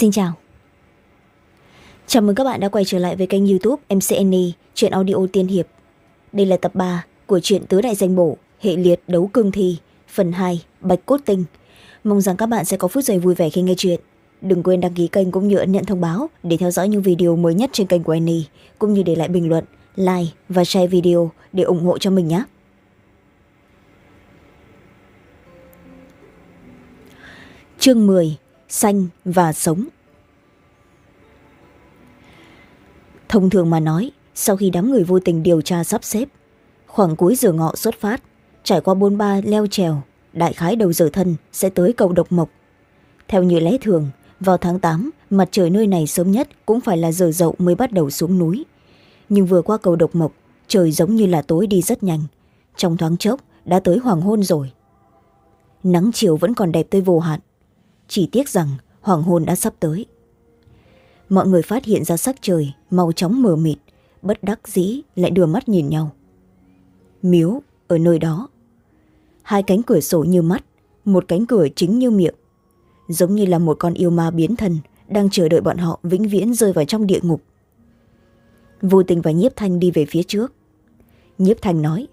xin chào. Chào mừng các bạn đã quay trở lại với kênh youtube mcn chuyện audio tiên hiệp. Đây là tập ba của truyện tứ đại danh bổ, hệ liệt đấu cương thi, phần hai, bạch cốt tinh. Mong rằng các bạn sẽ có phút giây vui vẻ khi nghe chuyện. Đừng quên đăng ký kênh cũng như ấn nhận thông báo để theo dõi những video mới nhất trên kênh của annie, cũng như để lại bình luận, like và share video để ủng hộ cho mình nhé. Chương mười xanh và sống. Thông thường mà nói, sau khi đám người vô tình điều tra sắp xếp, khoảng cuối giờ ngọ xuất phát, trải qua bôn ba leo trèo, đại khái đầu giờ thân sẽ tới cầu độc mộc. Theo như lẽ thường, vào tháng tám, mặt trời nơi này sớm nhất cũng phải là giờ dậu mới bắt đầu xuống núi. Nhưng vừa qua cầu độc mộc, trời giống như là tối đi rất nhanh. Trong thoáng chốc, đã tới hoàng hôn rồi. Nắng chiều vẫn còn đẹp tới vô hạn chỉ tiếc rằng hoàng hôn đã sắp tới. Mọi người phát hiện ra sắc trời màu chóng mờ mịt bất đắc dĩ lại đưa mắt nhìn nhau. Miếu ở nơi đó. Hai cánh cửa sổ như mắt một cánh cửa chính như miệng. Giống như là một con yêu ma biến thân đang chờ đợi bọn họ vĩnh viễn rơi vào trong địa ngục. Vô tình và nhiếp thanh đi về phía trước. Nhiếp thanh nói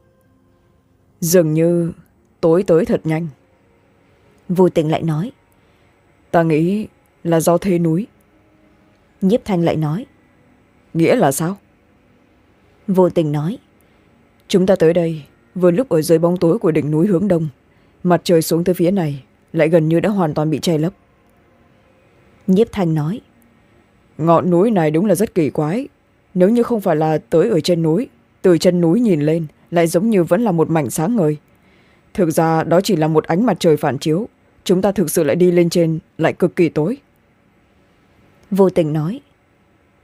dường như tối tới thật nhanh. Vô tình lại nói ta nghĩ là do thê núi. Nhiếp thanh lại nói. Nghĩa là sao? Vô tình nói. Chúng ta tới đây vừa lúc ở dưới bóng tối của đỉnh núi hướng đông. Mặt trời xuống tới phía này lại gần như đã hoàn toàn bị che lấp. Nhiếp thanh nói. Ngọn núi này đúng là rất kỳ quái. Nếu như không phải là tới ở trên núi từ chân núi nhìn lên lại giống như vẫn là một mảnh sáng ngời. Thực ra đó chỉ là một ánh mặt trời phản chiếu chúng ta thực sự lại đi lên trên lại cực kỳ tối. Vô tình nói.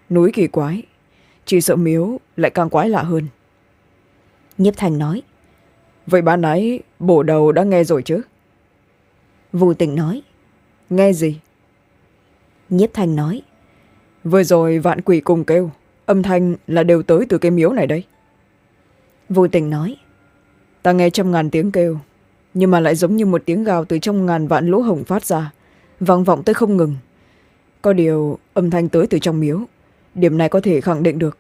Núi kỳ quái chỉ sợ miếu lại càng quái lạ hơn. Nhiếp thành nói. Vậy ban nãy bổ đầu đã nghe rồi chứ? Vô tình nói. Nghe gì? Nhiếp thành nói. Vừa rồi vạn quỷ cùng kêu âm thanh là đều tới từ cái miếu này đây. Vô tình nói. Ta nghe trăm ngàn tiếng kêu nhưng mà lại giống như một tiếng gào từ trong ngàn vạn lỗ hổng phát ra. Vang vọng tới không ngừng. Có điều âm thanh tới từ trong miếu. Điểm này có thể khẳng định được.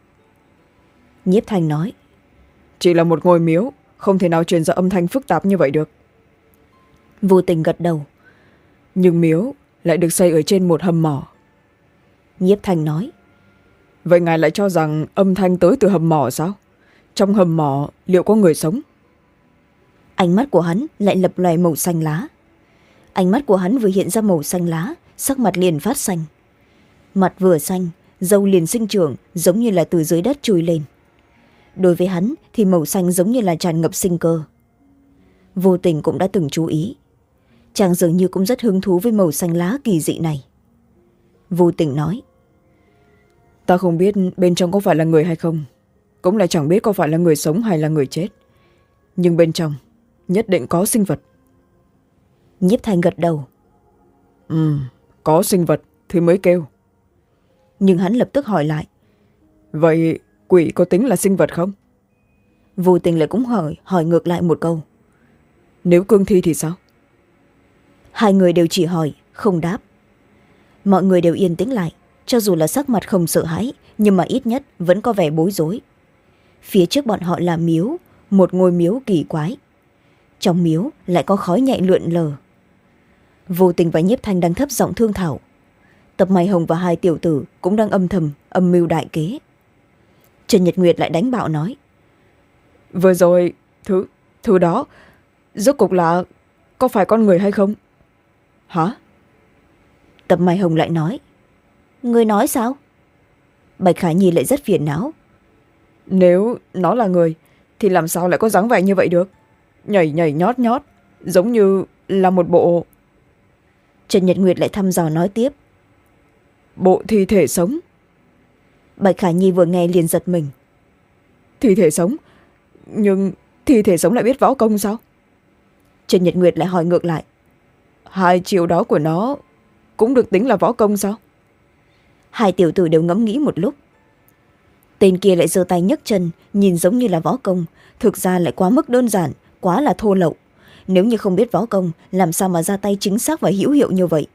Nhiếp thanh nói. Chỉ là một ngôi miếu không thể nào truyền ra âm thanh phức tạp như vậy được. Vô tình gật đầu. Nhưng miếu lại được xây ở trên một hầm mỏ. Nhiếp thanh nói. Vậy ngài lại cho rằng âm thanh tới từ hầm mỏ sao? Trong hầm mỏ liệu có người sống ánh mắt của hắn lại lập loài màu xanh lá. Ánh mắt của hắn vừa hiện ra màu xanh lá, sắc mặt liền phát xanh. Mặt vừa xanh, dâu liền sinh trưởng, giống như là từ dưới đất trồi lên. Đối với hắn thì màu xanh giống như là tràn ngập sinh cơ. Vô tình cũng đã từng chú ý. Chàng dường như cũng rất hứng thú với màu xanh lá kỳ dị này. Vô tình nói, ta không biết bên trong có phải là người hay không. Cũng lại chẳng biết có phải là người sống hay là người chết. Nhưng bên trong nhất định có sinh vật. Nhiếp thành gật đầu. Ừ có sinh vật thì mới kêu. Nhưng hắn lập tức hỏi lại. Vậy quỷ có tính là sinh vật không? Vô tình lại cũng hỏi hỏi ngược lại một câu. Nếu cương thi thì sao? Hai người đều chỉ hỏi không đáp. Mọi người đều yên tĩnh lại cho dù là sắc mặt không sợ hãi nhưng mà ít nhất vẫn có vẻ bối rối. Phía trước bọn họ là miếu một ngôi miếu kỳ quái trong miếu lại có khói nhẹ lượn lờ. Vô tình và nhiếp thanh đang thấp giọng thương thảo. Tập mai hồng và hai tiểu tử cũng đang âm thầm âm mưu đại kế. Trần nhật nguyệt lại đánh bạo nói vừa rồi thứ thứ đó rốt cục là có phải con người hay không? Hả? Tập mai hồng lại nói người nói sao? Bạch khả nhi lại rất phiền não. Nếu nó là người thì làm sao lại có dáng vẻ như vậy được nhảy nhảy nhót nhót giống như là một bộ. Trần nhật nguyệt lại thăm dò nói tiếp. Bộ thi thể sống. Bạch khả nhi vừa nghe liền giật mình. Thi thể sống? Nhưng thi thể sống lại biết võ công sao? Trần nhật nguyệt lại hỏi ngược lại. Hai chiều đó của nó cũng được tính là võ công sao? Hai tiểu tử đều ngẫm nghĩ một lúc. Tên kia lại giơ tay nhấc chân nhìn giống như là võ công thực ra lại quá mức đơn giản quá là thô lậu. Nếu như không biết võ công, làm sao mà ra tay chính xác và hữu hiệu như vậy?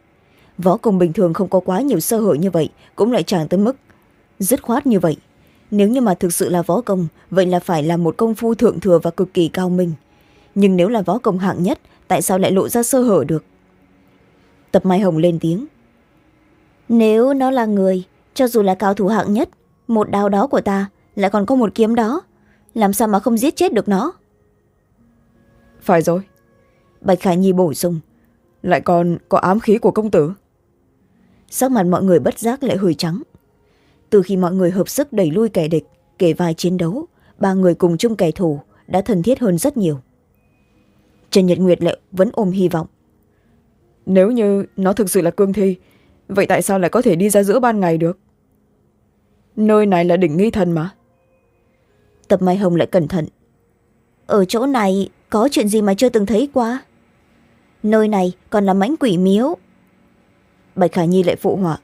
Võ công bình thường không có quá nhiều sơ hở như vậy, cũng lại chẳng tới mức dứt khoát như vậy. Nếu như mà thực sự là võ công, vậy là phải là một công phu thượng thừa và cực kỳ cao minh. Nhưng nếu là võ công hạng nhất, tại sao lại lộ ra sơ hở được? Tập mai hồng lên tiếng. Nếu nó là người, cho dù là cao thủ hạng nhất, một đao đó của ta lại còn có một kiếm đó. Làm sao mà không giết chết được nó? Phải rồi. Bạch khải nhi bổ sung. Lại còn có ám khí của công tử. Sắc mặt mọi người bất giác lại hơi trắng. Từ khi mọi người hợp sức đẩy lui kẻ địch kể vai chiến đấu ba người cùng chung kẻ thù đã thân thiết hơn rất nhiều. Trần nhật nguyệt lại vẫn ôm hy vọng. Nếu như nó thực sự là cương thi vậy tại sao lại có thể đi ra giữa ban ngày được? Nơi này là đỉnh nghi thần mà. Tập mai hồng lại cẩn thận. Ở chỗ này có chuyện gì mà chưa từng thấy qua? Nơi này còn là mãnh quỷ miếu. Bạch khả nhi lại phụ họa.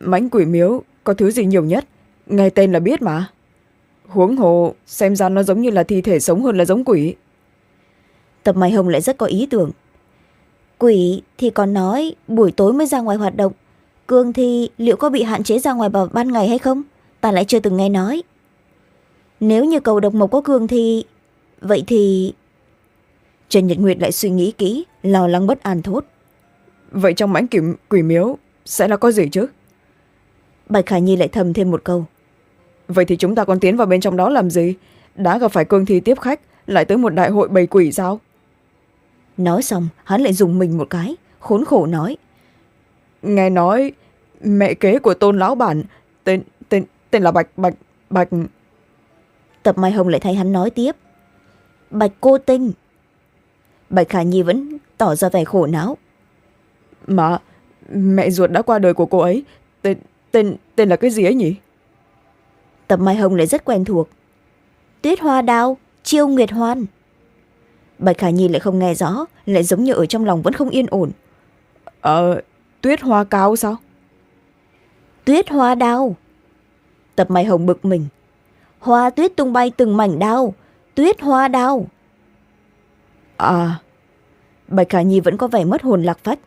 Mãnh quỷ miếu có thứ gì nhiều nhất? Nghe tên là biết mà. Huống hồ xem ra nó giống như là thi thể sống hơn là giống quỷ. Tập mai hồng lại rất có ý tưởng. Quỷ thì còn nói buổi tối mới ra ngoài hoạt động. Cương thi liệu có bị hạn chế ra ngoài vào ban ngày hay không? Ta lại chưa từng nghe nói. Nếu như cầu độc mộc có cương thi vậy thì trần nhật nguyệt lại suy nghĩ kỹ lo lắng bất an thốt. Vậy trong mãnh quỷ, quỷ miếu sẽ là có gì chứ? Bạch khả nhi lại thầm thêm một câu. Vậy thì chúng ta còn tiến vào bên trong đó làm gì? Đã gặp phải cương thi tiếp khách lại tới một đại hội bầy quỷ sao? Nói xong hắn lại dùng mình một cái khốn khổ nói. Nghe nói mẹ kế của tôn lão bản tên tên tên là bạch bạch bạch. Tập mai hồng lại thấy hắn nói tiếp. Bạch cô tinh bạch khả nhi vẫn tỏ ra vẻ khổ não. Mà mẹ ruột đã qua đời của cô ấy tên tên tên là cái gì ấy nhỉ? Tập mai hồng lại rất quen thuộc. Tuyết hoa đao chiêu nguyệt hoan. Bạch khả nhi lại không nghe rõ lại giống như ở trong lòng vẫn không yên ổn. Ờ tuyết hoa cao sao? Tuyết hoa đao. Tập mai hồng bực mình. Hoa tuyết tung bay từng mảnh đao. Tuyết hoa đao à bạch khả nhi vẫn có vẻ mất hồn lạc phách.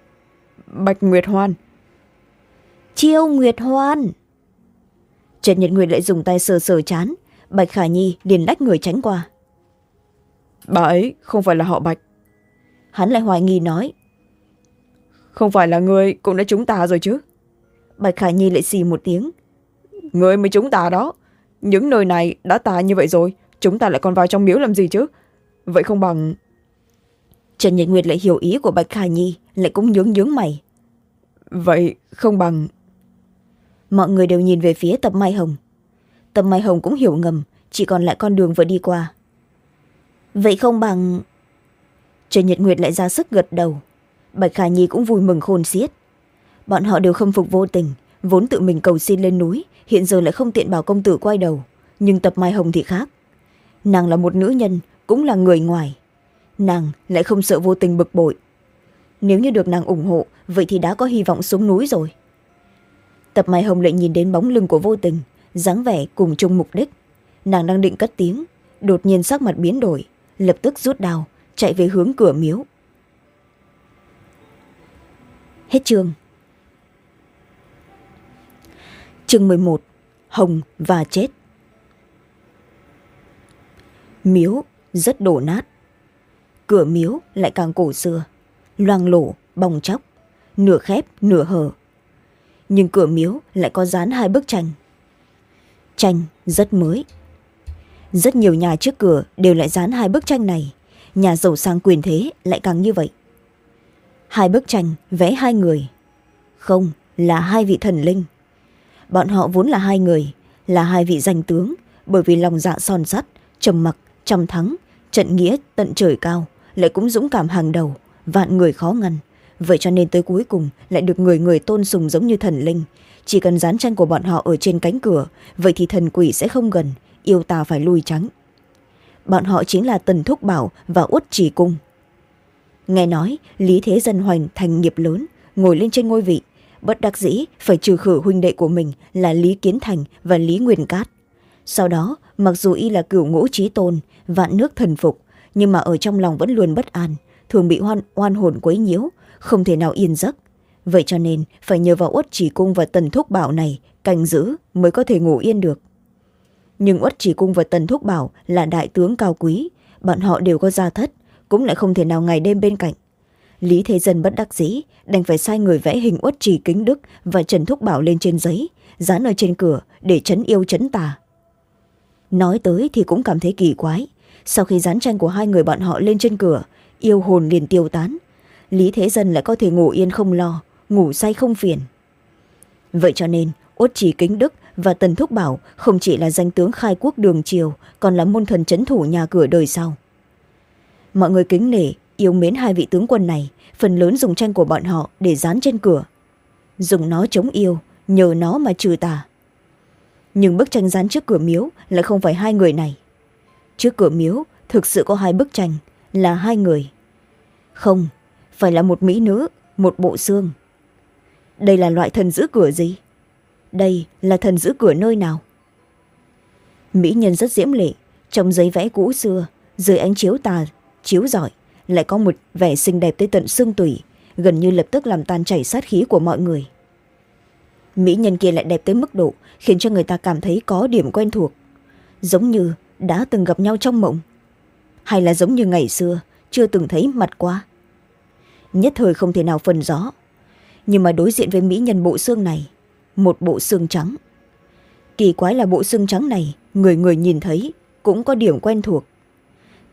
Bạch nguyệt hoan. Chiêu nguyệt hoan. Trần nhật nguyệt lại dùng tay sờ sờ chán. Bạch khả nhi liền lách người tránh qua. Bà ấy không phải là họ bạch. Hắn lại hoài nghi nói. Không phải là người cũng đã trúng tà rồi chứ? Bạch khả nhi lại xì một tiếng. Người mới trúng tà đó. Những nơi này đã tà như vậy rồi. Chúng ta lại còn vào trong miếu làm gì chứ? Vậy không bằng trần nhật nguyệt lại hiểu ý của bạch khả nhi lại cũng nhướng nhướng mày. Vậy không bằng. Mọi người đều nhìn về phía tập mai hồng. Tập mai hồng cũng hiểu ngầm chỉ còn lại con đường vừa đi qua. Vậy không bằng. Trần nhật nguyệt lại ra sức gật đầu. Bạch khả nhi cũng vui mừng khôn xiết. Bọn họ đều khâm phục vô tình vốn tự mình cầu xin lên núi hiện giờ lại không tiện bảo công tử quay đầu. Nhưng tập mai hồng thì khác. Nàng là một nữ nhân cũng là người ngoài nàng lại không sợ vô tình bực bội. Nếu như được nàng ủng hộ, vậy thì đã có hy vọng xuống núi rồi. Tập mai hồng lại nhìn đến bóng lưng của vô tình, dáng vẻ cùng chung mục đích. Nàng đang định cất tiếng, đột nhiên sắc mặt biến đổi, lập tức rút đào chạy về hướng cửa miếu. Hết chương. Chương mười một, hồng và chết. Miếu rất đổ nát cửa miếu lại càng cổ xưa. Loang lổ, bong chóc, nửa khép, nửa hở. Nhưng cửa miếu lại có dán hai bức tranh. Tranh rất mới. Rất nhiều nhà trước cửa đều lại dán hai bức tranh này. Nhà giàu sang quyền thế lại càng như vậy. Hai bức tranh vẽ hai người. Không, là hai vị thần linh. Bọn họ vốn là hai người, là hai vị danh tướng, bởi vì lòng dạ son sắt, trầm mặc trầm thắng, trận nghĩa, tận trời cao lại cũng dũng cảm hàng đầu, vạn người khó ngăn. Vậy cho nên tới cuối cùng lại được người người tôn sùng giống như thần linh. Chỉ cần dán tranh của bọn họ ở trên cánh cửa, vậy thì thần quỷ sẽ không gần, yêu tà phải lui trắng. Bọn họ chính là tần thúc bảo và uất trì cung. Nghe nói, lý thế dân hoành thành nghiệp lớn, ngồi lên trên ngôi vị. Bất đắc dĩ, phải trừ khử huynh đệ của mình là lý kiến thành và lý nguyên cát. Sau đó, mặc dù y là cửu ngũ trí tôn, vạn nước thần phục nhưng mà ở trong lòng vẫn luôn bất an thường bị hoan, oan hồn quấy nhiễu không thể nào yên giấc. Vậy cho nên phải nhờ vào uất chỉ cung và tần thúc bảo này canh giữ mới có thể ngủ yên được. Nhưng uất chỉ cung và tần thúc bảo là đại tướng cao quý bọn họ đều có gia thất cũng lại không thể nào ngày đêm bên cạnh. Lý thế dân bất đắc dĩ đành phải sai người vẽ hình uất trì kính đức và trần thúc bảo lên trên giấy dán ở trên cửa để chấn yêu chấn tà. Nói tới thì cũng cảm thấy kỳ quái sau khi dán tranh của hai người bọn họ lên trên cửa, yêu hồn liền tiêu tán. Lý thế dân lại có thể ngủ yên không lo, ngủ say không phiền. Vậy cho nên ốt chỉ kính đức và tần thúc bảo không chỉ là danh tướng khai quốc đường triều, còn là môn thần c h ấ n thủ nhà cửa đời sau. Mọi người kính nể, yêu mến hai vị tướng quân này, phần lớn dùng tranh của bọn họ để dán trên cửa. Dùng nó chống yêu, nhờ nó mà trừ tà. Nhưng bức tranh dán trước cửa miếu lại không phải hai người này trước cửa miếu, thực sự có hai bức tranh, là hai người. Không, phải là một mỹ nữ, một bộ xương. Đây là loại thần giữ cửa gì? Đây là thần giữ cửa nơi nào? Mỹ nhân rất diễm lệ, trong giấy vẽ cũ xưa, dưới ánh chiếu tà, chiếu giỏi lại có một vẻ xinh đẹp tới tận xương tủy, gần như lập tức làm tan chảy sát khí của mọi người. Mỹ nhân kia lại đẹp tới mức độ khiến cho người ta cảm thấy có điểm quen thuộc. Giống như đã từng gặp nhau trong mộng? Hay là giống như ngày xưa, chưa từng thấy mặt qua? Nhất thời không thể nào phân rõ. Nhưng mà đối diện với mỹ nhân bộ xương này, một bộ xương trắng. Kỳ quái là bộ xương trắng này, người người nhìn thấy, cũng có điểm quen thuộc.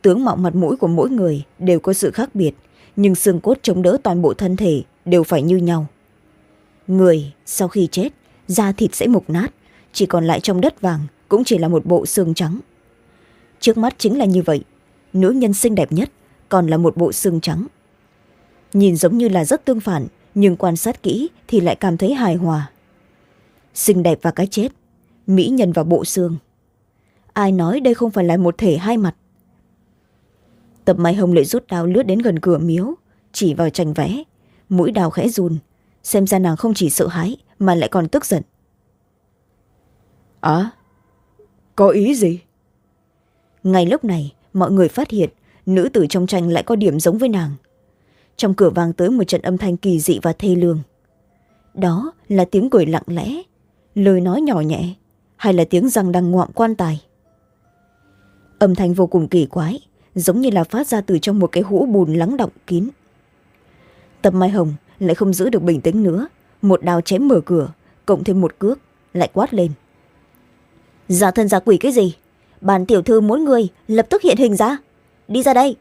Tướng mạo mặt mũi của mỗi người đều có sự khác biệt, nhưng xương cốt chống đỡ toàn bộ thân thể đều phải như nhau. Người sau khi chết, da thịt sẽ mục nát, chỉ còn lại trong đất vàng cũng chỉ là một bộ xương trắng trước mắt chính là như vậy. Nữ nhân xinh đẹp nhất còn là một bộ xương trắng. Nhìn giống như là rất tương phản, nhưng quan sát kỹ thì lại cảm thấy hài hòa. Xinh đẹp và cái chết, mỹ nhân và bộ xương. Ai nói đây không phải là một thể hai mặt? Tập mai hồng lại rút đao lướt đến gần cửa miếu, chỉ vào tranh vẽ. Mũi đào khẽ run, xem ra nàng không chỉ sợ hãi mà lại còn tức giận. À có ý gì? Ngay lúc này, mọi người phát hiện nữ tử trong tranh lại có điểm giống với nàng. Trong cửa vang tới một trận âm thanh kỳ dị và thê lương. Đó là tiếng cười lặng lẽ, lời nói nhỏ nhẹ, hay là tiếng răng đang ngoạm quan tài. Âm thanh vô cùng kỳ quái, giống như là phát ra từ trong một cái hũ bùn lắng động kín. Tập mai hồng lại không giữ được bình tĩnh nữa, một đào chém mở cửa, cộng thêm một cước, lại quát lên. Giả thân giả quỷ cái gì? Bản tiểu thư muốn người lập tức hiện hình ra. Đi ra đây.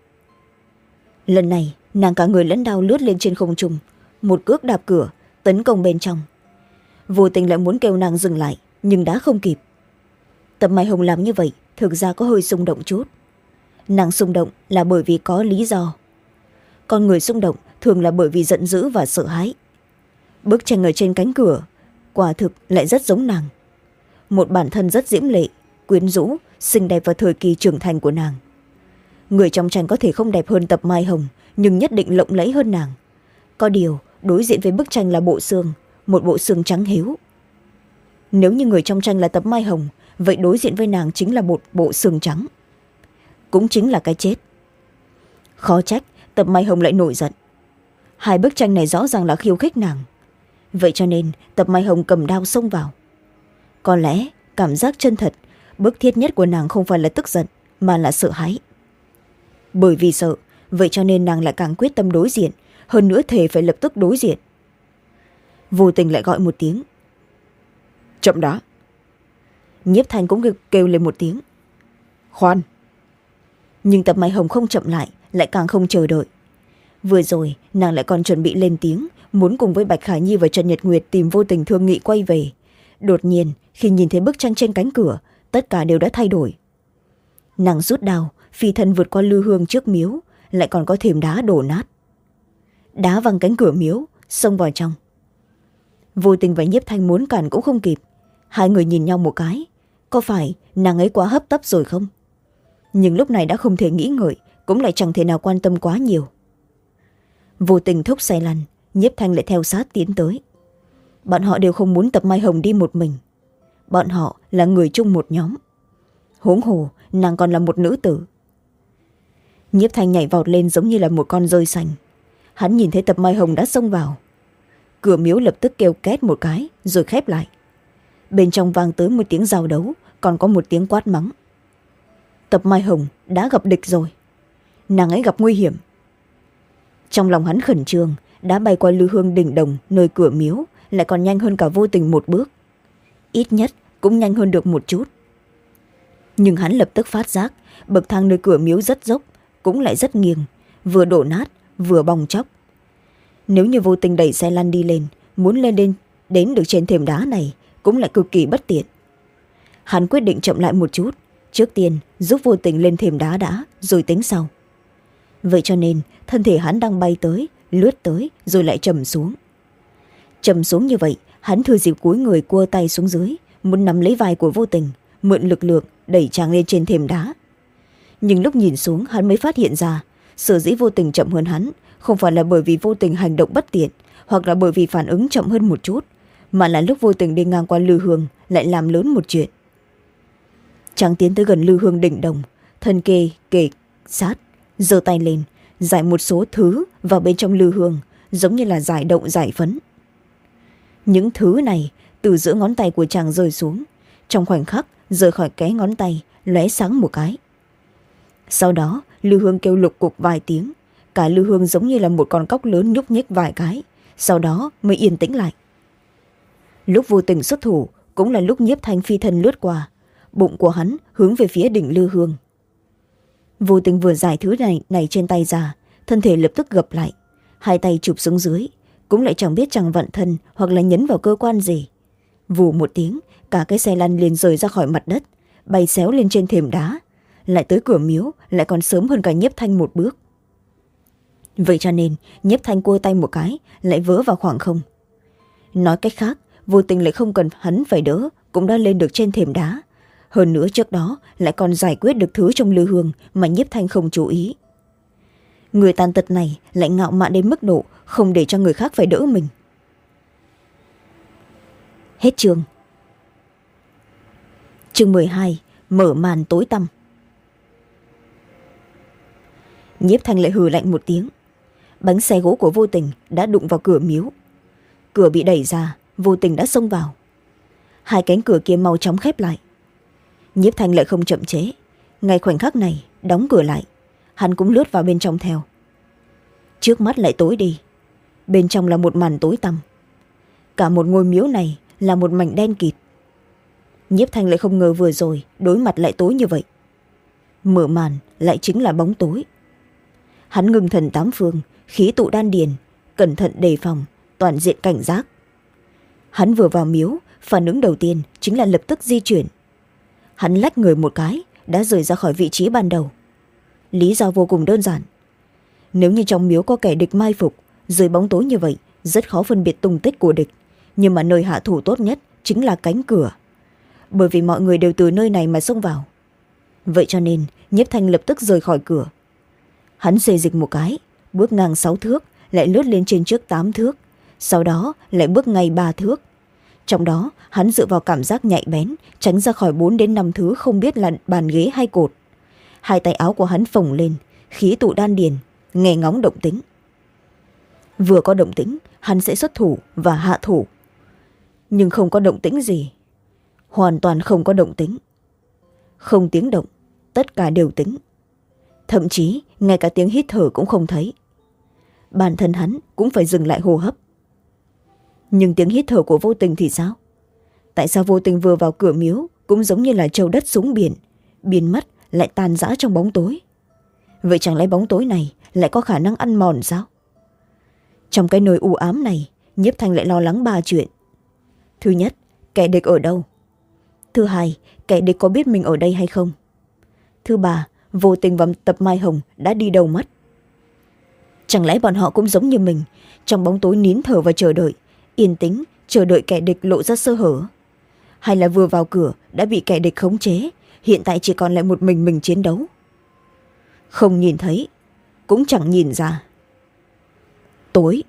Lần này, nàng cả người lẫn đau lướt lên trên không trung, một cước đạp cửa, tấn công bên trong. Vô tình lại muốn kêu nàng dừng lại, nhưng đã không kịp. Tập mai hồng làm như vậy, thực ra có hơi xung động chút. Nàng xung động là bởi vì có lý do. Con người xung động thường là bởi vì giận dữ và sợ hãi. Bức tranh ở trên cánh cửa, quả thực lại rất giống nàng. Một bản thân rất diễm lệ, quyến rũ xinh đẹp vào thời kỳ trưởng thành của nàng. Người trong tranh có thể không đẹp hơn tập mai hồng, nhưng nhất định lộng lẫy hơn nàng. Có điều, đối diện với bức tranh là bộ xương, một bộ xương trắng hiếu. Nếu như người trong tranh là tập mai hồng, vậy đối diện với nàng chính là một bộ xương trắng. Cũng chính là cái chết. Khó trách, tập mai hồng lại nổi giận. Hai bức tranh này rõ ràng là khiêu khích nàng. Vậy cho nên, tập mai hồng cầm đao xông vào. Có lẽ, cảm giác chân thật bức thiết nhất của nàng không phải là tức giận, mà là sợ hãi. Bởi vì sợ, vậy cho nên nàng lại càng quyết tâm đối diện, hơn nữa thề phải lập tức đối diện. Vô tình lại gọi một tiếng. Chậm đã. Nhiếp thanh cũng kêu lên một tiếng. Khoan. Nhưng tập mai hồng không chậm lại lại càng không chờ đợi. Vừa rồi, nàng lại còn chuẩn bị lên tiếng, muốn cùng với bạch khả nhi và trần nhật nguyệt tìm vô tình thương nghị quay về. Đột nhiên, khi nhìn thấy bức tranh trên cánh cửa tất cả đều đã thay đổi. Nàng rút đào phi thân vượt qua lư hương trước miếu, lại còn có thềm đá đổ nát. Đá văng cánh cửa miếu, xông vào trong. Vô tình và nhiếp thanh muốn cản cũng không kịp. Hai người nhìn nhau một cái, có phải nàng ấy quá hấp tấp rồi không? Nhưng lúc này đã không thể nghĩ ngợi, cũng lại chẳng thể nào quan tâm quá nhiều. Vô tình thúc xe lăn, nhiếp thanh lại theo sát tiến tới. Bọn họ đều không muốn tập mai hồng đi một mình bọn họ là người chung một nhóm. Huống hồ, nàng còn là một nữ tử. Nhiếp thanh nhảy vọt lên giống như là một con rơi xanh hắn nhìn thấy tập mai hồng đã xông vào. Cửa miếu lập tức kêu két một cái, rồi khép lại. Bên trong vang tới một tiếng giao đấu, còn có một tiếng quát mắng. Tập mai hồng đã gặp địch rồi. Nàng ấy gặp nguy hiểm. Trong lòng hắn khẩn trương, đã bay qua lư hương đỉnh đồng nơi cửa miếu, lại còn nhanh hơn cả vô tình một bước ít nhất cũng nhanh hơn được một chút. Nhưng hắn lập tức phát giác bậc thang nơi cửa miếu rất dốc cũng lại rất nghiêng vừa đổ nát vừa bong chóc. Nếu như vô tình đẩy xe lăn đi lên muốn lên đến, đến được trên thềm đá này cũng lại cực kỳ bất tiện. Hắn quyết định chậm lại một chút trước tiên giúp vô tình lên thềm đá đã rồi tính sau. Vậy cho nên thân thể hắn đang bay tới lướt tới rồi lại trầm xuống. Trầm xuống như vậy hắn thừa dịp cuối người cua tay xuống dưới, muốn nắm lấy vai của vô tình, mượn lực lượng đẩy chàng lên trên thềm đá. Nhưng lúc nhìn xuống, hắn mới phát hiện ra, sở dĩ vô tình chậm hơn hắn không phải là bởi vì vô tình hành động bất tiện, hoặc là bởi vì phản ứng chậm hơn một chút, mà là lúc vô tình đi ngang qua lư hương lại làm lớn một chuyện. Chàng tiến tới gần lư hương đỉnh đồng, thân kê, kề, sát, giơ tay lên, giải một số thứ vào bên trong lư hương, giống như là giải động giải phấn những thứ này từ giữa ngón tay của chàng rơi xuống. Trong khoảnh khắc, rời khỏi cái ngón tay, lóe sáng một cái. Sau đó, lưu hương kêu lục cục vài tiếng. Cả lưu hương giống như là một con cóc lớn nhúc nhích vài cái. Sau đó mới yên tĩnh lại. Lúc vô tình xuất thủ, cũng là lúc nhiếp thanh phi thân lướt qua. Bụng của hắn hướng về phía đỉnh lưu hương. Vô tình vừa giải thứ này này trên tay ra, thân thể lập tức gập lại. Hai tay chụp xuống dưới cũng lại chẳng biết chẳng vận thân hoặc là nhấn vào cơ quan gì. Vù một tiếng, cả cái xe lăn liền rời ra khỏi mặt đất, bay xéo lên trên thềm đá. Lại tới cửa miếu, lại còn sớm hơn cả nhiếp thanh một bước. Vậy cho nên nhiếp thanh cua tay một cái, lại vỡ vào khoảng không. Nói cách khác, vô tình lại không cần hắn phải đỡ, cũng đã lên được trên thềm đá. Hơn nữa trước đó, lại còn giải quyết được thứ trong lư hương mà nhiếp thanh không chú ý. Người tàn tật này lại ngạo mạn đến mức độ không để cho người khác phải đỡ mình. Hết chương. Chương mười hai, mở màn tối tăm. Nhiếp thanh lại hừ lạnh một tiếng. Bánh xe gỗ của vô tình đã đụng vào cửa miếu. Cửa bị đẩy ra, vô tình đã xông vào. Hai cánh cửa kia mau chóng khép lại. Nhiếp thanh lại không chậm chế ngay khoảnh khắc này, đóng cửa lại. Hắn cũng lướt vào bên trong theo. Trước mắt lại tối đi bên trong là một màn tối tăm. Cả một ngôi miếu này là một mảnh đen kịt. Nhiếp thanh lại không ngờ vừa rồi đối mặt lại tối như vậy. Mở màn lại chính là bóng tối. Hắn ngưng thần tám phương, khí tụ đan điền, cẩn thận đề phòng, toàn diện cảnh giác. Hắn vừa vào miếu, phản ứng đầu tiên chính là lập tức di chuyển. Hắn lách người một cái, đã rời ra khỏi vị trí ban đầu. Lý do vô cùng đơn giản. Nếu như trong miếu có kẻ địch mai phục dưới bóng tối như vậy, rất khó phân biệt tung tích của địch. Nhưng mà nơi hạ thủ tốt nhất chính là cánh cửa. Bởi vì mọi người đều từ nơi này mà xông vào. Vậy cho nên nhiếp thanh lập tức rời khỏi cửa. Hắn xê dịch một cái, bước ngang sáu thước, lại lướt lên trên trước tám thước. Sau đó, lại bước ngay ba thước. Trong đó, hắn dựa vào cảm giác nhạy bén, tránh ra khỏi bốn đến năm thứ không biết là bàn ghế hay cột. Hai tay áo của hắn phồng lên, khí tụ đan điền, nghe ngóng động tính vừa có động tĩnh, hắn sẽ xuất thủ và hạ thủ. Nhưng không có động tĩnh gì. Hoàn toàn không có động tĩnh. Không tiếng động, tất cả đều tính thậm chí, ngay cả tiếng hít thở cũng không thấy. Bản thân hắn cũng phải dừng lại hô hấp. Nhưng tiếng hít thở của vô tình thì sao? Tại sao vô tình vừa vào cửa miếu cũng giống như là trâu đất xuống biển, biến mất, lại tan rã trong bóng tối? Vậy chẳng lẽ bóng tối này lại có khả năng ăn mòn sao? Trong cái nơi u ám này, nhiếp thanh lại lo lắng ba chuyện. Thứ nhất, kẻ địch ở đâu? Thứ hai, kẻ địch có biết mình ở đây hay không? Thứ ba, vô tình và tập mai hồng đã đi đầu mất chẳng lẽ bọn họ cũng giống như mình, trong bóng tối nín thở và chờ đợi, yên tĩnh, chờ đợi kẻ địch lộ ra sơ hở? Hay là vừa vào cửa đã bị kẻ địch khống chế, hiện tại chỉ còn lại một mình mình chiến đấu? Không nhìn thấy, cũng chẳng nhìn ra tối.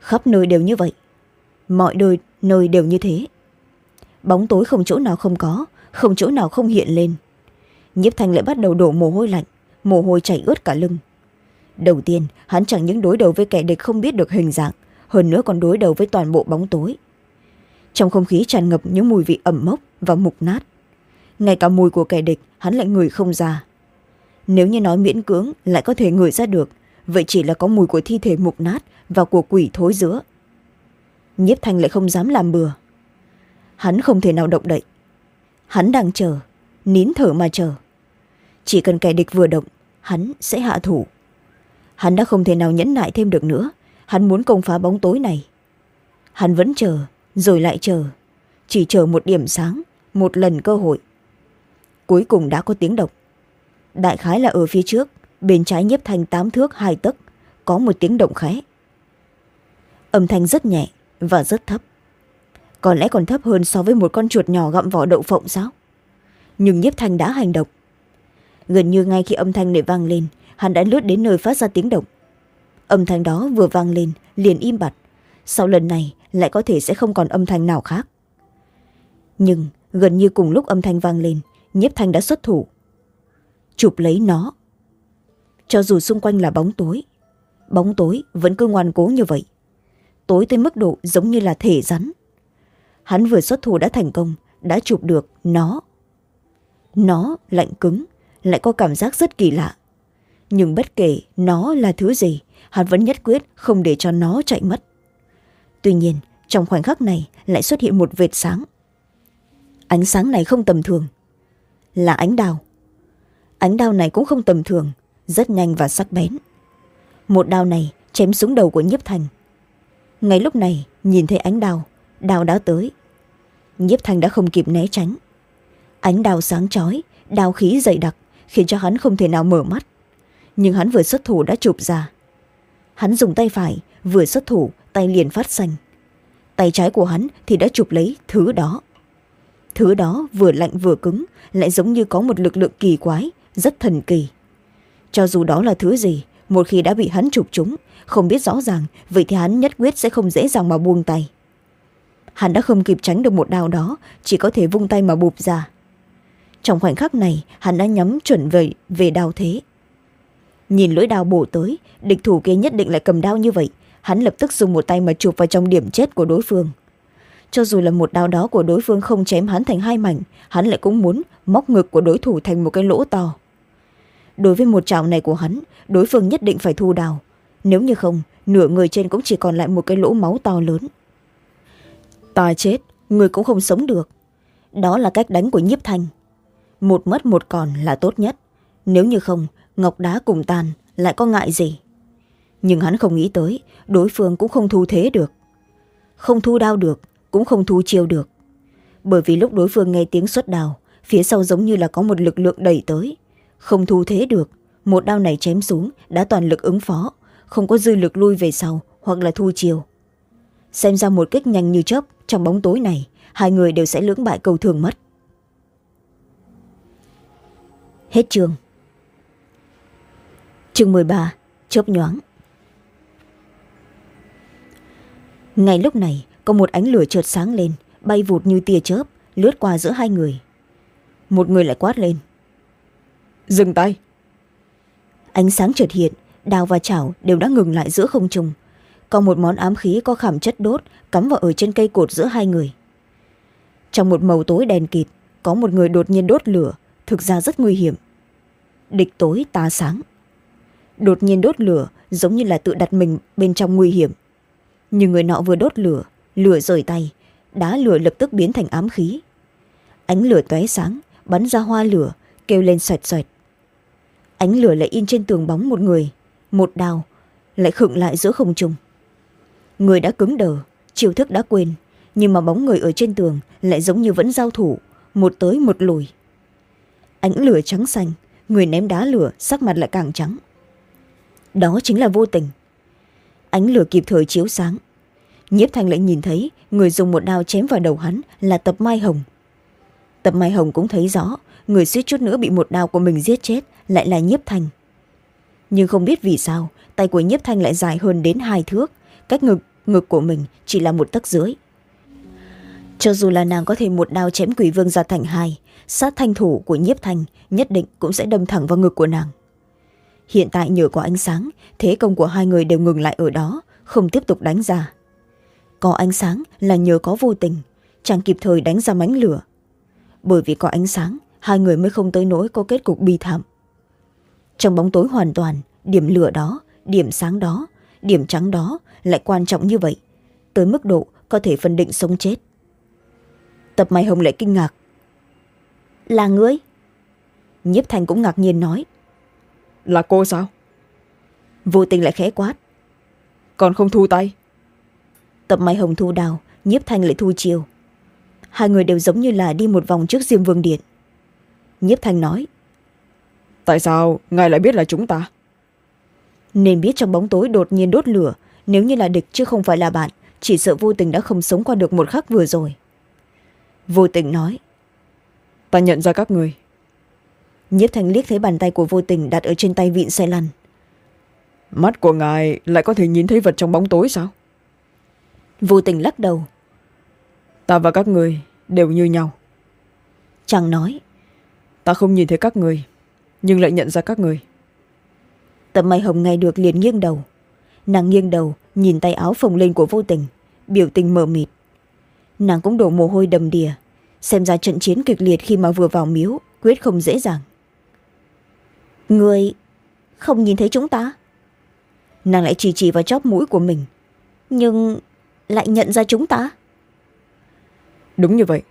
Khắp nơi đều như vậy. Mọi nơi nơi đều như thế. Bóng tối không chỗ nào không có, không chỗ nào không hiện lên. Nhiếp thanh lại bắt đầu đổ mồ hôi lạnh, mồ hôi chảy ướt cả lưng. Đầu tiên, hắn chẳng những đối đầu với kẻ địch không biết được hình dạng, hơn nữa còn đối đầu với toàn bộ bóng tối. Trong không khí tràn ngập những mùi vị ẩm mốc và mục nát, ngay cả mùi của kẻ địch hắn lại ngửi không ra. Nếu như nói miễn cưỡng, lại có thể ngửi ra được vậy chỉ là có mùi của thi thể mục nát và của quỷ thối giữa. Nhiếp thanh lại không dám làm bừa. Hắn không thể nào động đậy. Hắn đang chờ, nín thở mà chờ. Chỉ cần kẻ địch vừa động, hắn sẽ hạ thủ. Hắn đã không thể nào nhẫn nại thêm được nữa. Hắn muốn công phá bóng tối này. Hắn vẫn chờ, rồi lại chờ. Chỉ chờ một điểm sáng, một lần cơ hội. Cuối cùng đã có tiếng động. Đại khái là ở phía trước bên trái nhiếp thanh tám thước hai tấc, có một tiếng động khẽ. Âm thanh rất nhẹ và rất thấp. Có lẽ còn thấp hơn so với một con chuột nhỏ gặm vỏ đậu phộng sao? Nhưng nhiếp thanh đã hành động. Gần như ngay khi âm thanh này vang lên, hắn đã lướt đến nơi phát ra tiếng động. Âm thanh đó vừa vang lên, liền im bặt. Sau lần này, lại có thể sẽ không còn âm thanh nào khác. Nhưng gần như cùng lúc âm thanh vang lên nhiếp thanh đã xuất thủ. Chụp lấy nó cho dù xung quanh là bóng tối bóng tối vẫn cứ ngoan cố như vậy. Tối tới mức độ giống như là thể rắn. Hắn vừa xuất thủ đã thành công, đã chụp được nó. Nó lạnh cứng, lại có cảm giác rất kỳ lạ. Nhưng bất kể nó là thứ gì, hắn vẫn nhất quyết không để cho nó chạy mất. Tuy nhiên, trong khoảnh khắc này lại xuất hiện một vệt sáng. Ánh sáng này không tầm thường. Là ánh đào ánh đao này cũng không tầm thường rất nhanh và sắc bén. Một đao này chém xuống đầu của nhiếp thành. Ngay lúc này, nhìn thấy ánh đao đao đã tới. Nhiếp thành đã không kịp né tránh. Ánh đao sáng chói, đao khí dày đặc, khiến cho hắn không thể nào mở mắt. Nhưng hắn vừa xuất thủ đã chụp ra. Hắn dùng tay phải, vừa xuất thủ, tay liền phát xanh tay trái của hắn thì đã chụp lấy thứ đó. Thứ đó vừa lạnh vừa cứng, lại giống như có một lực lượng kỳ quái, rất thần kỳ cho dù đó là thứ gì, một khi đã bị hắn chụp chúng, không biết rõ ràng, vậy thì hắn nhất quyết sẽ không dễ dàng mà buông tay. Hắn đã không kịp tránh được một đao đó, chỉ có thể vung tay mà bụp ra. Trong khoảnh khắc này, hắn đã nhắm chuẩn về về đao thế. Nhìn lưỡi đao bổ tới, địch thủ kia nhất định lại cầm đao như vậy, hắn lập tức dùng một tay mà chụp vào trong điểm chết của đối phương. Cho dù là một đao đó của đối phương không chém hắn thành hai mảnh, hắn lại cũng muốn móc ngực của đối thủ thành một cái lỗ to đối với một trào này của hắn, đối phương nhất định phải thu đào. Nếu như không, nửa người trên cũng chỉ còn lại một cái lỗ máu to lớn. Ta chết, người cũng không sống được. Đó là cách đánh của nhiếp thanh. Một mất một còn là tốt nhất. Nếu như không, ngọc đá cùng tàn lại có ngại gì? Nhưng hắn không nghĩ tới, đối phương cũng không thu thế được. Không thu đao được, cũng không thu chiêu được. Bởi vì lúc đối phương nghe tiếng xuất đào, phía sau giống như là có một lực lượng đẩy tới không thu thế được. Một đao này chém xuống, đã toàn lực ứng phó. Không có dư lực lui về sau, hoặc là thu chiều. Xem ra một kích nhanh như chớp, trong bóng tối này, hai người đều sẽ lưỡng bại cầu thường mất. Hết chương. Chương mười ba, chớp nhoáng. Ngay lúc này, có một ánh lửa chợt sáng lên, bay vụt như tia chớp, lướt qua giữa hai người. Một người lại quát lên dừng tay. Ánh sáng chợt hiện, đào và chảo đều đã ngừng lại giữa không trung. Còn một món ám khí có khảm chất đốt cắm vào ở trên cây cột giữa hai người. Trong một màu tối đèn kịt, có một người đột nhiên đốt lửa, thực ra rất nguy hiểm. Địch tối tá sáng. Đột nhiên đốt lửa giống như là tự đặt mình bên trong nguy hiểm. Nhưng người nọ vừa đốt lửa lửa rời tay, đá lửa lập tức biến thành ám khí. Ánh lửa tóe sáng, bắn ra hoa lửa, kêu lên xoẹt xoẹt ánh lửa lại in trên tường bóng một người, một đào lại khựng lại giữa không trung. Người đã cứng đờ, chiêu thức đã quên, nhưng mà bóng người ở trên tường lại giống như vẫn giao thủ, một tới một lùi. Ánh lửa trắng xanh, người ném đá lửa, sắc mặt lại càng trắng. Đó chính là vô tình. Ánh lửa kịp thời chiếu sáng. Nhiếp thanh lại nhìn thấy người dùng một đao chém vào đầu hắn là tập mai hồng. Tập mai hồng cũng thấy rõ người suýt chút nữa bị một đao của mình giết chết lại là nhiếp thanh. Nhưng không biết vì sao, tay của nhiếp thanh lại dài hơn đến hai thước. Cách ngực ngực của mình chỉ là một tấc dưới. Cho dù là nàng có thể một đao chém quỷ vương ra thành hai, sát thanh thủ của nhiếp thanh nhất định cũng sẽ đâm thẳng vào ngực của nàng. Hiện tại nhờ có ánh sáng, thế công của hai người đều ngừng lại ở đó, không tiếp tục đánh ra. Có ánh sáng là nhờ có vô tình chàng kịp thời đánh ra mánh lửa. Bởi vì có ánh sáng, hai người mới không tới nỗi có kết cục bi thảm trong bóng tối hoàn toàn điểm lửa đó điểm sáng đó điểm trắng đó lại quan trọng như vậy. Tới mức độ có thể phân định sống chết. Tập mai hồng lại kinh ngạc. Là ngươi? Nhiếp thành cũng ngạc nhiên nói. Là cô sao? Vô tình lại khẽ quát. Còn không thu tay? Tập mai hồng thu đào nhiếp thành lại thu chiều. Hai người đều giống như là đi một vòng trước diêm vương điện. Nhiếp thành nói tại sao? Ngài lại biết là chúng ta? Nên biết trong bóng tối đột nhiên đốt lửa nếu như là địch chứ không phải là bạn chỉ sợ vô tình đã không sống qua được một khắc vừa rồi. Vô tình nói ta nhận ra các người. Nhiếp thành liếc thấy bàn tay của vô tình đặt ở trên tay vịn xe lăn. Mắt của ngài lại có thể nhìn thấy vật trong bóng tối sao? Vô tình lắc đầu. Ta và các người đều như nhau. Chàng nói ta không nhìn thấy các người nhưng lại nhận ra các người. Tập mày hồng ngay được liền nghiêng đầu. Nàng nghiêng đầu nhìn tay áo phồng lên của vô tình biểu tình mờ mịt. Nàng cũng đổ mồ hôi đầm đìa xem ra trận chiến kịch liệt khi mà vừa vào miếu quyết không dễ dàng. Người không nhìn thấy chúng ta? Nàng lại chỉ chỉ vào chóp mũi của mình. Nhưng lại nhận ra chúng ta? Đúng như vậy.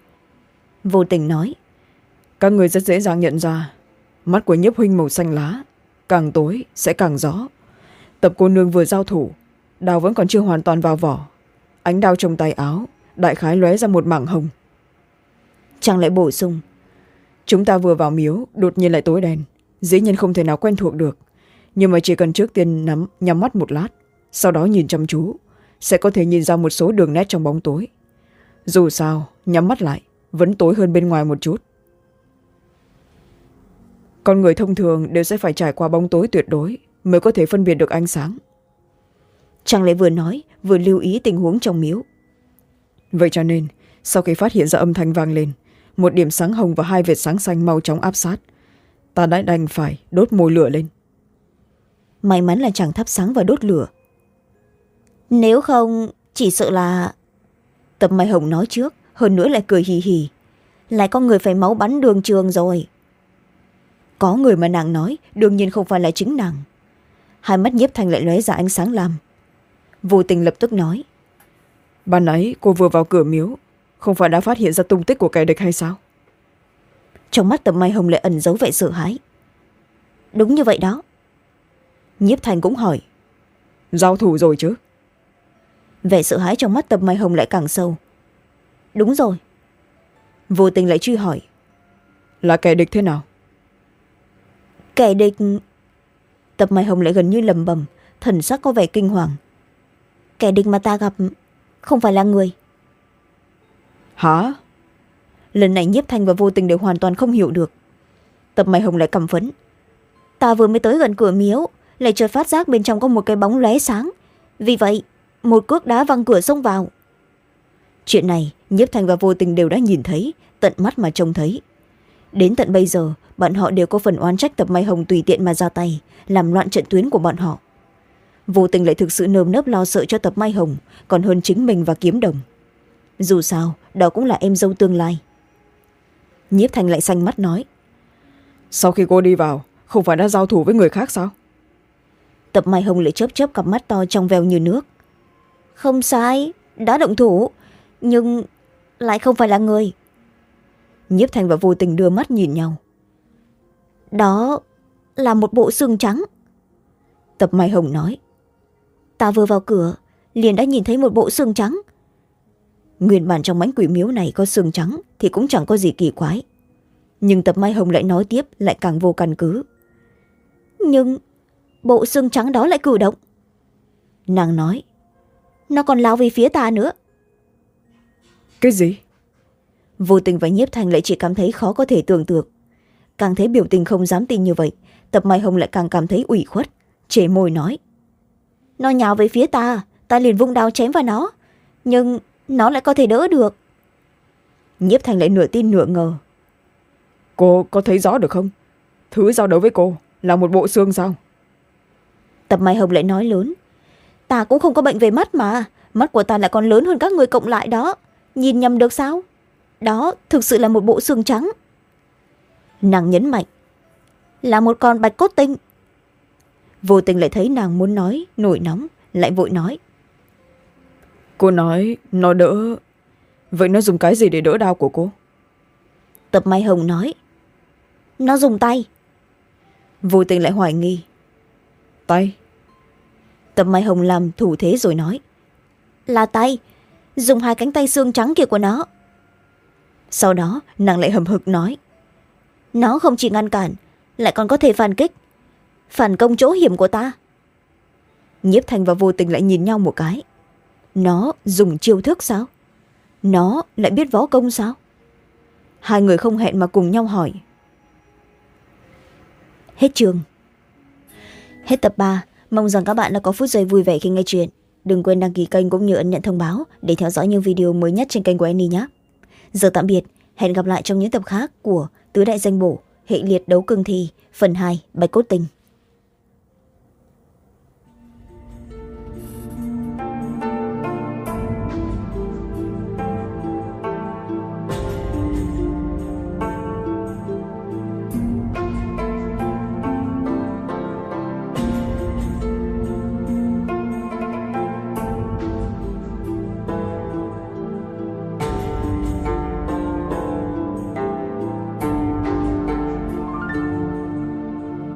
Vô tình nói. Các người rất dễ dàng nhận ra mắt của nhiếp huynh màu xanh lá. Càng tối sẽ càng rõ. Tập cô nương vừa giao thủ, đào vẫn còn chưa hoàn toàn vào vỏ. Ánh đao trong tay áo, đại khái lóe ra một mảng hồng. Chàng lại bổ sung. Chúng ta vừa vào miếu, đột nhiên lại tối đen. Dĩ nhiên không thể nào quen thuộc được. Nhưng mà chỉ cần trước tiên nắm, nhắm mắt một lát, sau đó nhìn chăm chú, sẽ có thể nhìn ra một số đường nét trong bóng tối. Dù sao, nhắm mắt lại, vẫn tối hơn bên ngoài một chút con người thông thường đều sẽ phải trải qua bóng tối tuyệt đối mới có thể phân biệt được ánh sáng. Chàng lại vừa nói vừa lưu ý tình huống trong miếu. Vậy cho nên sau khi phát hiện ra âm thanh vang lên một điểm sáng hồng và hai vệt sáng xanh mau chóng áp sát ta đã đành phải đốt mồi lửa lên. May mắn là chẳng thắp sáng và đốt lửa. Nếu không chỉ sợ là tập mai hồng nói trước hơn nữa lại cười hì hì. Lại có người phải máu bắn đường trường rồi có người mà nàng nói đương nhiên không phải là chính nàng. Hai mắt nhiếp thành lại lóe ra ánh sáng lam. Vô tình lập tức nói ban ấy cô vừa vào cửa miếu không phải đã phát hiện ra tung tích của kẻ địch hay sao? Trong mắt tập mai hồng lại ẩn giấu vẻ sợ hãi. Đúng như vậy đó. Nhiếp thành cũng hỏi giao thủ rồi chứ? Vẻ sợ hãi trong mắt tập mai hồng lại càng sâu. Đúng rồi. Vô tình lại truy hỏi là kẻ địch thế nào kẻ địch. Tập mai hồng lại gần như lầm bầm thần sắc có vẻ kinh hoàng. Kẻ địch mà ta gặp không phải là người. Hả? Lần này nhiếp thanh và vô tình đều hoàn toàn không hiểu được. Tập mai hồng lại cầm phấn ta vừa mới tới gần cửa miếu lại chợt phát giác bên trong có một cái bóng lóe sáng. Vì vậy một cước đá văng cửa xông vào. Chuyện này nhiếp thanh và vô tình đều đã nhìn thấy tận mắt mà trông thấy đến tận bây giờ bọn họ đều có phần oán trách tập mai hồng tùy tiện mà ra tay làm loạn trận tuyến của bọn họ. Vô tình lại thực sự nơm nớp lo sợ cho tập mai hồng còn hơn chính mình và kiếm đồng. Dù sao đó cũng là em dâu tương lai. Nhiếp thành lại xanh mắt nói sau khi cô đi vào không phải đã giao thủ với người khác sao? Tập mai hồng lại chớp chớp cặp mắt to trong veo như nước. Không sai đã động thủ nhưng lại không phải là người nhiếp thanh và vô tình đưa mắt nhìn nhau. Đó là một bộ xương trắng. Tập mai hồng nói. Ta vừa vào cửa, liền đã nhìn thấy một bộ xương trắng. Nguyên bản trong mánh quỷ miếu này có xương trắng thì cũng chẳng có gì kỳ quái. Nhưng tập mai hồng lại nói tiếp, lại càng vô căn cứ. Nhưng bộ xương trắng đó lại cử động. Nàng nói, nó còn lao về phía ta nữa. Cái gì? Vô tình và nhiếp thành lại chỉ cảm thấy khó có thể tưởng tượng. Càng thấy biểu tình không dám tin như vậy tập mai hồng lại càng cảm thấy ủy khuất chề môi nói. Nó nhào về phía ta ta liền vung đao chém vào nó nhưng nó lại có thể đỡ được. Nhiếp thành lại nửa tin nửa ngờ. Cô có thấy rõ được không? Thứ giao đấu với cô là một bộ xương sao? Tập mai hồng lại nói lớn. Ta cũng không có bệnh về mắt mà mắt của ta lại còn lớn hơn các người cộng lại đó. Nhìn nhầm được sao đó thực sự là một bộ xương trắng. Nàng nhấn mạnh là một con bạch cốt tinh. Vô tình lại thấy nàng muốn nói nổi nóng lại vội nói. Cô nói nó đỡ. Vậy nó dùng cái gì để đỡ đau của cô? Tập mai hồng nói nó dùng tay. Vô tình lại hoài nghi. Tay? Tập mai hồng làm thủ thế rồi nói là tay dùng hai cánh tay xương trắng kia của nó sau đó, nàng lại hầm hực nói, nó không chỉ ngăn cản, lại còn có thể phản kích, phản công chỗ hiểm của ta. Nhiếp thành và vô tình lại nhìn nhau một cái. Nó dùng chiêu thức sao? Nó lại biết võ công sao? Hai người không hẹn mà cùng nhau hỏi. Hết chương hết tập ba, mong rằng các bạn đã có phút giây vui vẻ khi nghe chuyện. Đừng quên đăng ký kênh cũng như ấn nhận thông báo để theo dõi những video mới nhất trên kênh của Annie nhé giờ tạm biệt. Hẹn gặp lại trong những tập khác của tứ đại danh bổ, hệ liệt đấu cương thi, phần hai, bạch cốt tình.